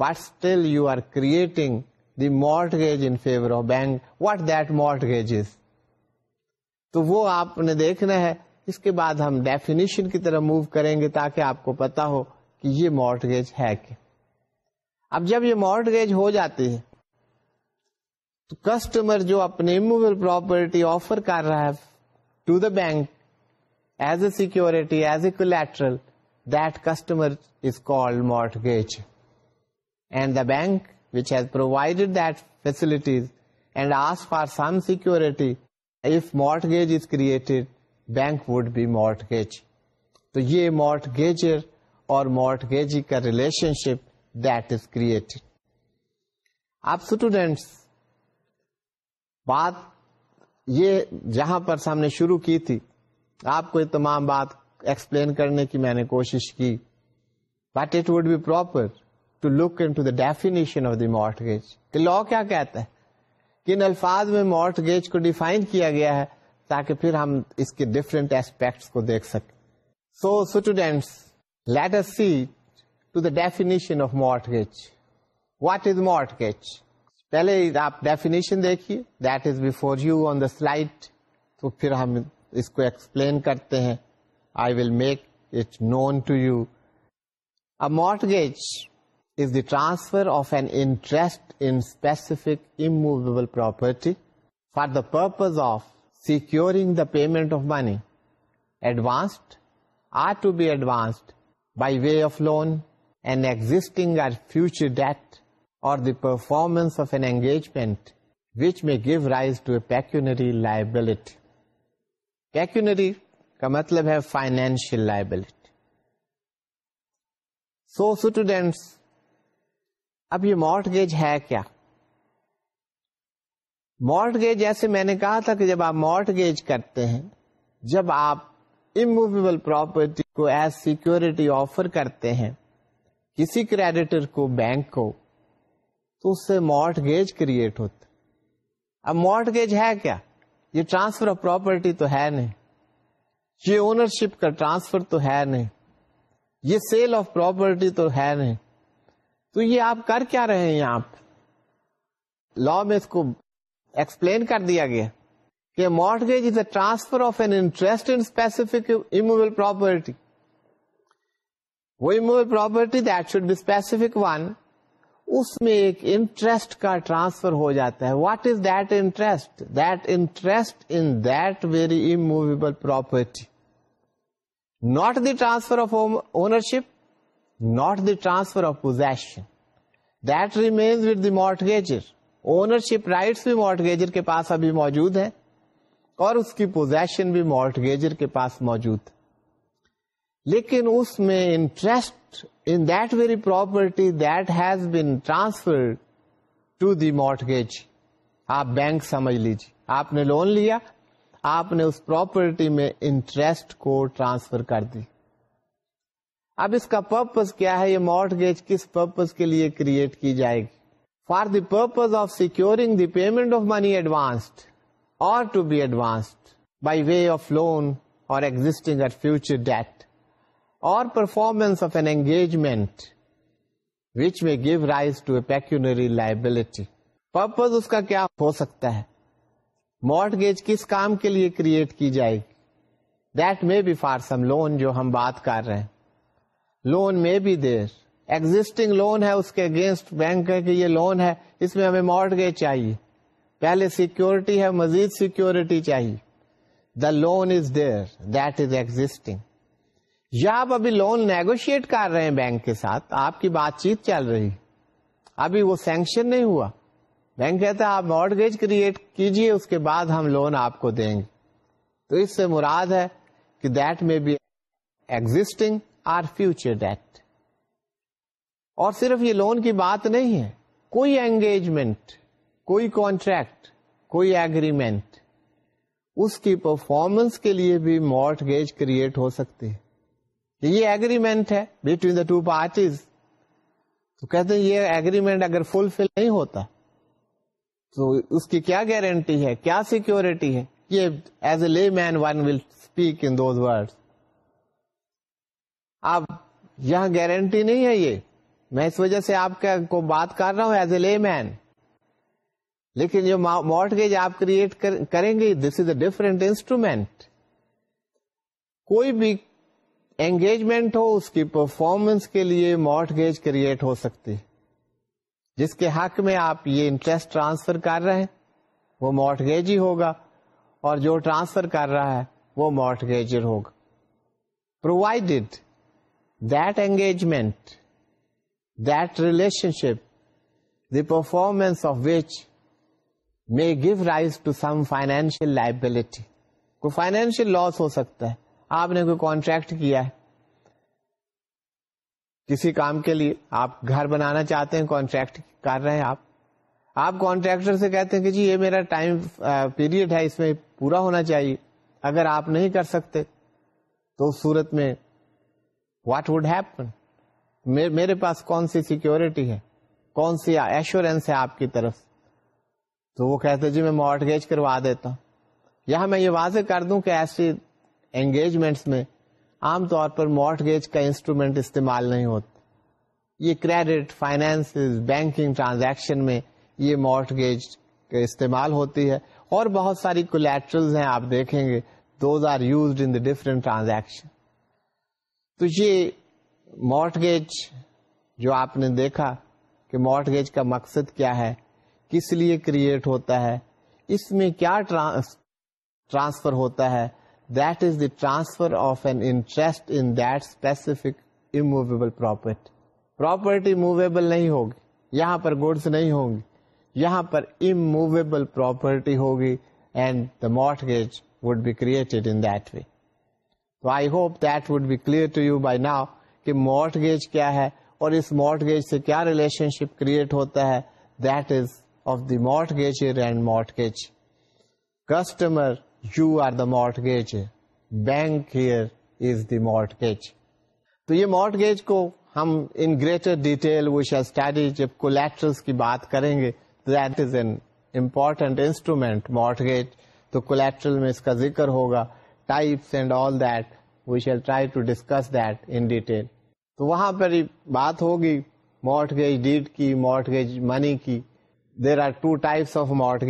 but still you are creating the mortgage in favour of bank what that mortgage تو وہ آپ نے دیکھنا ہے اس کے بعد ہم ڈیفینیشن کی طرح موو کریں گے تاکہ آپ کو پتا ہو کہ یہ مارٹگیج ہے کہ اب جب یہ مارٹگیج ہو جاتی ہے تو کسٹمر جو اپنے اموبل پراپرٹی آفر کر رہا ہے to the bank as a security as a collateral that customer is call mortgage and the bank which has provided that facilities and as for some security if mortgage is created bank would be mortgage تو یہ mortgagor اور mortgagee کا relationship that is created آپ students بات یہ جہاں پر سامنے شروع کی تھی آپ کو یہ تمام بات ایکسپلین کرنے کی میں نے کوشش کی but it would be proper to look into the definition of gage mortgage law کیا کہتا ہے کن الفاظ میں مارٹ گیج کو ڈیفائن کیا گیا ہے تاکہ پھر ہم اس کے ڈفرینٹ ایسپیکٹس کو دیکھ سکیں so students let see to the definition of mortgage what is mortgage پہلے آپ ڈیفینیشن دیکھیے that is before you on the slide تو پھر ہم اس کو ایکسپلین کرتے ہیں I will make it known to you a mortgage is the transfer of an interest in specific immovable property for the purpose of securing the payment of money advanced or to be advanced by way of loan and existing or future debt the performance of an engagement which may give rise to a pecuniary liability کا مطلب ہے financial liability so students اب یہ mart gauge ہے کیا mart gauge جیسے میں نے کہا تھا کہ جب آپ مارٹ گیج کرتے ہیں جب آپ اموبل پراپرٹی کو ایز سیکورٹی آفر کرتے ہیں کسی کریڈیٹر کو بینک کو تو اس سے مارٹ گیج کریٹ ہوتا اب مارٹ گیج ہے کیا یہ ٹرانسفر آف پراپرٹی تو ہے نہیں یہ اونرشپ کا ٹرانسفر تو ہے نہیں یہ سیل آف پراپرٹی تو ہے نہیں تو یہ آپ کر کیا رہے ہیں یہاں پہ لا میں اس کو ایکسپلین کر دیا گیا کہ mortgage a transfer of an interest immovable property وہ immovable property that should be specific one اس میں ایک انٹرسٹ کا ٹرانسفر ہو جاتا ہے what is that interest that interest in that very immovable property not the transfer of ownership not the transfer of possession that remains with the mortgagor ownership rights بھی mortgagor کے پاس ابھی موجود ہے اور اس کی پوزیشن بھی مارٹگیجر کے پاس موجود ہے لیکن اس میں interest re property that has been transferred to the mortgage آپ بینک سمجھ لیجیے آپ نے لون لیا آپ نے اس پراپرٹی میں انٹرسٹ کو ٹرانسفر کر دی اب اس کا پرپز کیا ہے یہ مارٹگیج کس پرپز کے لیے کریٹ کی جائے گی for the purpose of securing the payment of money advanced اور to be advanced by way of loan اور existing at future debt performance of an engagement which may give rise to a pecuniary liability purpose اس کا کیا ہو سکتا ہے mart gauge کس کام کے لیے create کی جائے گی they be for some loan جو ہم بات کر رہے لون میں بھی دیر ایگزٹنگ لون ہے اس کے اگینسٹ بینک کے یہ لون ہے اس میں ہمیں مارٹگیج چاہیے پہلے سیکورٹی ہے مزید سیکورٹی چاہیے the loan is there that is existing یا آپ ابھی لون نیگوشیٹ کر رہے ہیں بینک کے ساتھ آپ کی بات چیت چل رہی ابھی وہ سینکشن نہیں ہوا بینک کہتا ہے آپ مارڈگیج کریٹ کیجئے اس کے بعد ہم لون آپ کو دیں گے تو اس سے مراد ہے کہ دیٹ میں ایگزٹنگ آر فیوچر ڈیٹ اور صرف یہ لون کی بات نہیں ہے کوئی انگیجمنٹ کوئی کانٹریکٹ کوئی ایگریمنٹ اس کی پرفارمنس کے لیے بھی مارڈگیج کریٹ ہو سکتے یہ ایگریمنٹ ہے بٹوین دا ٹو پارٹیز تو کہتے ہیں یہ ایگریمنٹ اگر فلفل نہیں ہوتا تو اس کی کیا گارنٹی ہے کیا سیکورٹی ہے یہ as a layman one will speak in those words اب یہاں گارنٹی نہیں ہے یہ میں اس وجہ سے آپ کو بات کر رہا ہوں ایز اے لے مین لیکن جو مارٹگیج گیج آپ کریٹ کریں گے دس از اے ڈفرنٹ انسٹرومینٹ کوئی بھی انگیجمنٹ ہو اس کی پرفارمنس کے لیے مارٹگیج کریٹ ہو سکتی جس کے حق میں آپ یہ انٹرسٹ ٹرانسفر کر رہے ہیں وہ مارٹگیج ہی ہوگا اور جو ٹرانسفر کر رہا ہے وہ مارٹگیج ہوگا provided that engagement that relationship the performance of which may give rise to some financial liability کو فائنینشیل لاس ہو سکتا ہے آپ نے کوئی کانٹریکٹ کیا ہے کسی کام کے لیے آپ گھر بنانا چاہتے ہیں کانٹریکٹ کر رہے ہیں آپ آپ کانٹریکٹر سے کہتے ہیں کہ جی یہ میرا ٹائم پیریڈ ہے اس میں پورا ہونا چاہیے اگر آپ نہیں کر سکتے تو صورت میں واٹ وڈ ہیپن میرے پاس کون سی سیکورٹی ہے کون سی ایشورینس ہے آپ کی طرف تو وہ کہتے جی میں مارٹگیج کروا دیتا ہوں یا میں یہ واضح کر دوں کہ ایسی انگیجمنٹس میں عام طور پر مارٹگیج کا انسٹرومینٹ استعمال نہیں ہوتا یہ کریڈٹ فائنینس بینکنگ ٹرانزیکشن میں یہ مارٹگیج استعمال ہوتی ہے اور بہت ساری کولیٹرل ہیں آپ دیکھیں گے those are used in the different transaction تو یہ مارٹگیج جو آپ نے دیکھا کہ مارٹگیج کا مقصد کیا ہے کس لیے کریٹ ہوتا ہے اس میں کیا ٹرانسفر ہوتا ہے transfer of an interest in specific per goods نہیں ہوگی I hope that would be clear mortgage کیا ہے اور اس مارٹ گیج سے کیا ریلیشن شپ کریٹ ہوتا ہے that is of the mortgagor customer you are the mortgage bank here is mort mortgage تو یہ مارٹگیج کو ہم in greater detail we shall study جب کولیٹرلس کی بات کریں گے that is an important instrument mortgage تو کولیکٹرل میں اس کا ذکر ہوگا types and all that we shall try to discuss that in detail تو وہاں پر بات ہوگی مارٹگیج منی کی there are two types of mort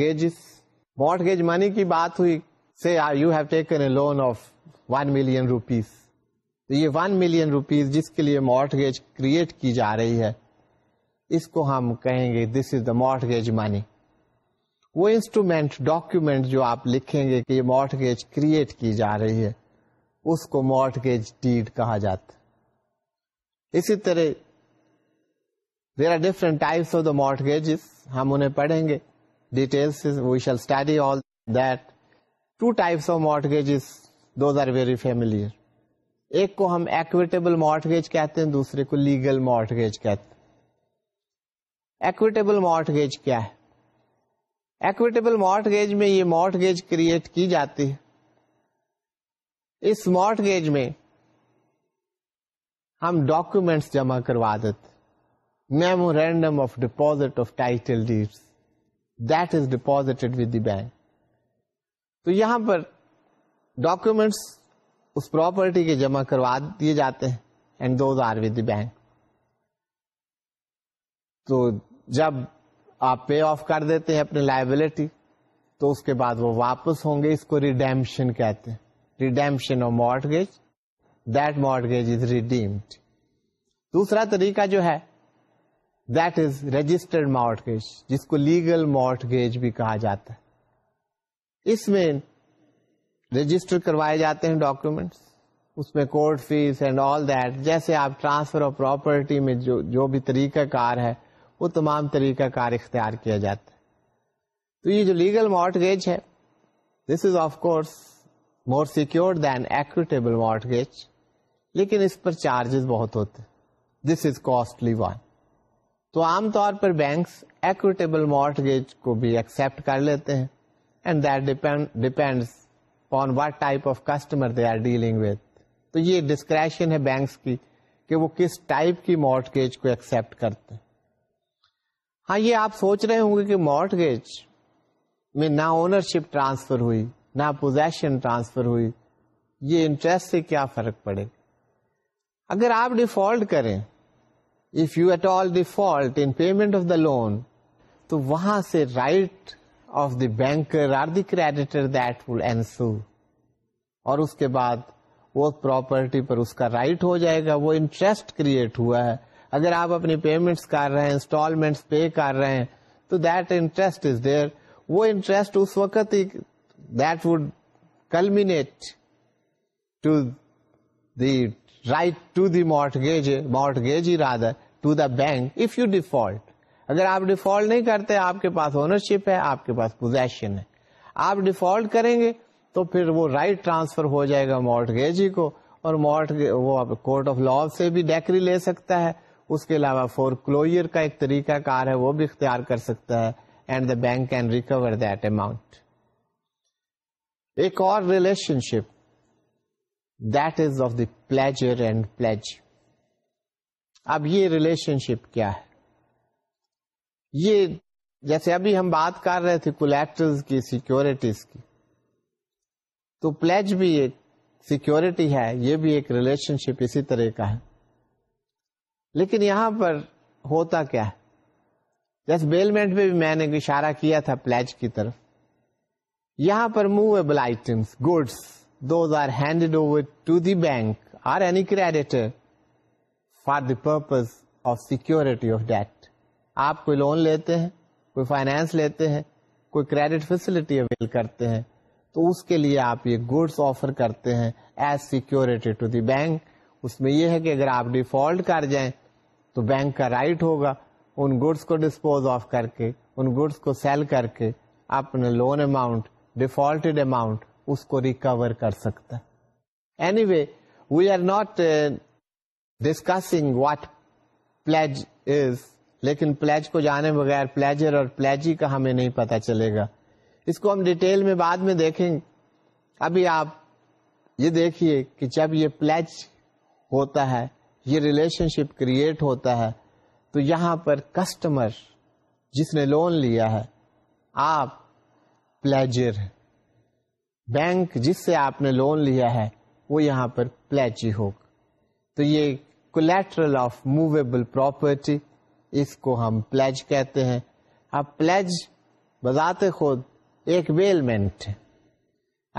mortgage money کی بات ہوئی لون آفن ah, تو یہ ون ملین روپیز جس کے لیے مارٹگیج کریٹ کی جا رہی ہے اس کو ہم کہیں گے دس از دا مارٹگیج منی وہ انسٹرومینٹ ڈاکومینٹ جو آپ لکھیں گے کہ یہ مارٹگیج کریٹ کی جا رہی ہے اس کو مارٹگیج ڈیڈ کہا جاتا اسی طرح there are different types of the mortgages ہم انہیں پڑھیں گے detail we shall study all that two types of mortgages those are very familiar ایک کو ہم ایکویٹیبل مارٹگیج کہتے ہیں دوسرے کو لیگل مارٹگیج کہتے ہیں ایکویٹیبل مارٹگیج کیا ہے ایکویٹیبل مارٹگیج میں یہ مارٹگیج کریٹ کی جاتی ہے اس مارٹگیج میں ہم ڈاکومینٹس جمع کروا دیتے memorandum of deposit of title deeds that is deposit with the bank تو یہاں پر ڈاکومینٹس اس پراپرٹی کے جمع کروا دیے جاتے ہیں and those are with bank تو جب آپ پے آف کر دیتے ہیں اپنی لائبلٹی تو اس کے بعد وہ واپس ہوں گے اس کو ریڈیمشن کہتے ہیں ریڈیمپشن اور mortgage that mortgage is redeemed دوسرا طریقہ جو ہے دیٹ از رجسٹرڈ مارٹگیج جس کو لیگل مارٹگیج بھی کہا جاتا ہے اس میں رجسٹر کروائے جاتے ہیں ڈاکومینٹس اس میں court fee and all that جیسے آپ ٹرانسفر آف پراپرٹی میں جو جو بھی طریقہ کار ہے وہ تمام طریقہ کار اختیار کیا جاتا ہے تو یہ جو لیگل مارٹگیج ہے this is of course more secure than equitable mortgage لیکن اس پر چارجز بہت ہوتے دس از کاسٹلی ون تو عام طور پر بینکس ایکویٹیبل مارٹگیج کو بھی ایکسپٹ کر لیتے ہیں depends on what type of customer یہ ڈسکریپشن ہے بینک کی کہ وہ کس ٹائپ کی مارٹگیج کو ایکسپٹ کرتے ہاں یہ آپ سوچ رہے ہوں گے کہ مورٹگیج میں نہ اونرشپ ٹرانسفر ہوئی نہ پوزیشن ٹرانسفر ہوئی یہ انٹرسٹ سے کیا فرق پڑے گا اگر آپ ڈیفالٹ کریں if you at all default in payment of the loan تو وہاں سے right of or banker or the creditor ensue اور اس کے بعد وہ پراپرٹی پر اس کا رائٹ right ہو جائے گا وہ انٹرسٹ کریٹ ہوا ہے اگر آپ اپنی پیمنٹس کر رہے ہیں انسٹالمنٹس پے کر رہے ہیں تو دیٹ انٹرسٹ از دیر وہ انٹرسٹ اس وقت ہی that would to to the the right mortgage mortgage راد to the bank if you default اگر آپ ڈیفالٹ نہیں کرتے آپ کے پاس اونرشپ ہے آپ کے پاس پوزیشن ہے آپ ڈیفالٹ کریں گے تو پھر وہ رائٹ ٹرانسفر ہو جائے گا مارٹگیج گیجی کو اور مورٹ وہ کورٹ آف لا سے بھی ڈیکری لے سکتا ہے اس کے علاوہ فور کلوئر کا ایک طریقہ کار ہے وہ بھی اختیار کر سکتا ہے and the bank can recover that amount ایک اور relationship that is of the pledger and pledge اب یہ ریلیشن شپ کیا ہے یہ جیسے ابھی ہم بات کر رہے تھے کولیکٹرز کی سیکیورٹیز کی تو پلیج بھی ایک سیکیورٹی ہے یہ بھی ایک ریلیشن شپ اسی طرح کا ہے لیکن یہاں پر ہوتا کیا ہے جیسے بیلمنٹ میں بھی میں نے اشارہ کیا تھا پلیج کی طرف یہاں پر movable items goods those are hand over to the bank or any creditor for the purpose of security of debt آپ کوئی لون لیتے ہیں کوئی فائنینس لیتے ہیں کوئی کریڈٹ فیسلٹی اویل کرتے ہیں تو اس کے لیے آپ یہ گڈس آفر کرتے ہیں as security to the bank اس میں یہ ہے کہ اگر آپ ڈیفالٹ کر جائیں تو بینک کا رائٹ ہوگا ان گڈس کو ڈسپوز آف کر کے ان گڈس کو سیل کر کے اپنے لون اماؤنٹ ڈیفالٹیڈ اماؤنٹ اس کو ریکور کر سکتا ہے anyway we are not discussing what pledge is لیکن پلیج کو جانے بغیر پلیجر اور پلیجی کا ہمیں نہیں پتا چلے گا اس کو ہم ڈیٹیل میں بعد میں دیکھیں گے ابھی آپ یہ دیکھیے کہ جب یہ پلیج ہوتا ہے یہ ریلیشن شپ کریٹ ہوتا ہے تو یہاں پر کسٹمر جس نے لون لیا ہے آپ پلیجر بینک جس سے آپ نے لون لیا ہے وہ یہاں پر پلیچی ہوگا تو یہ کولیٹرل آف موویبل پراپرٹی اس کو ہم پلیج کہتے ہیں اب پلیج بذات خود ایک bailment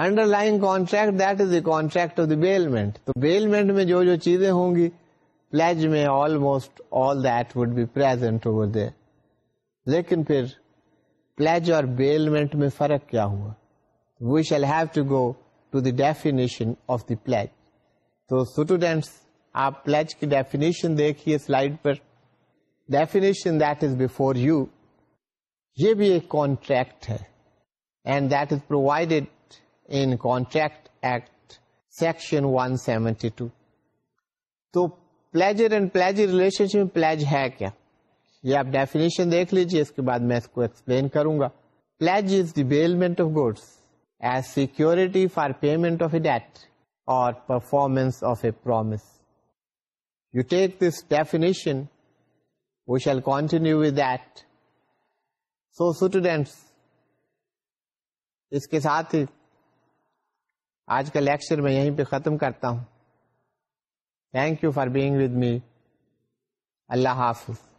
under line contract that is a contract of the bailment تو بیلمنٹ میں جو جو چیزیں ہوں گی پلیج میں almost all that would be present over there لیکن پھر پلیج اور بیلمنٹ میں فرق کیا ہوا we shall have to go to the definition of the pledge تو اسٹوڈینٹس آپ پلیج کی ڈیفینیشن دیکھیے سلائڈ پر definition that is before you یہ بھی ایک کانٹریکٹ ہے and that is provided in contract act section 172 تو pledger and pledger relationship pledge ہے کیا یہ آپ ڈیفینیشن دیکھ لیجیے اس کے بعد میں اس کو ایکسپلین کروں گا pledge is the bailment of goods as security for payment of a debt اور performance of a promise you take this definition we shall continue with students اس کے ساتھ آج کا لیکچر میں یہیں پہ ختم کرتا ہوں thank you for being with me اللہ حافظ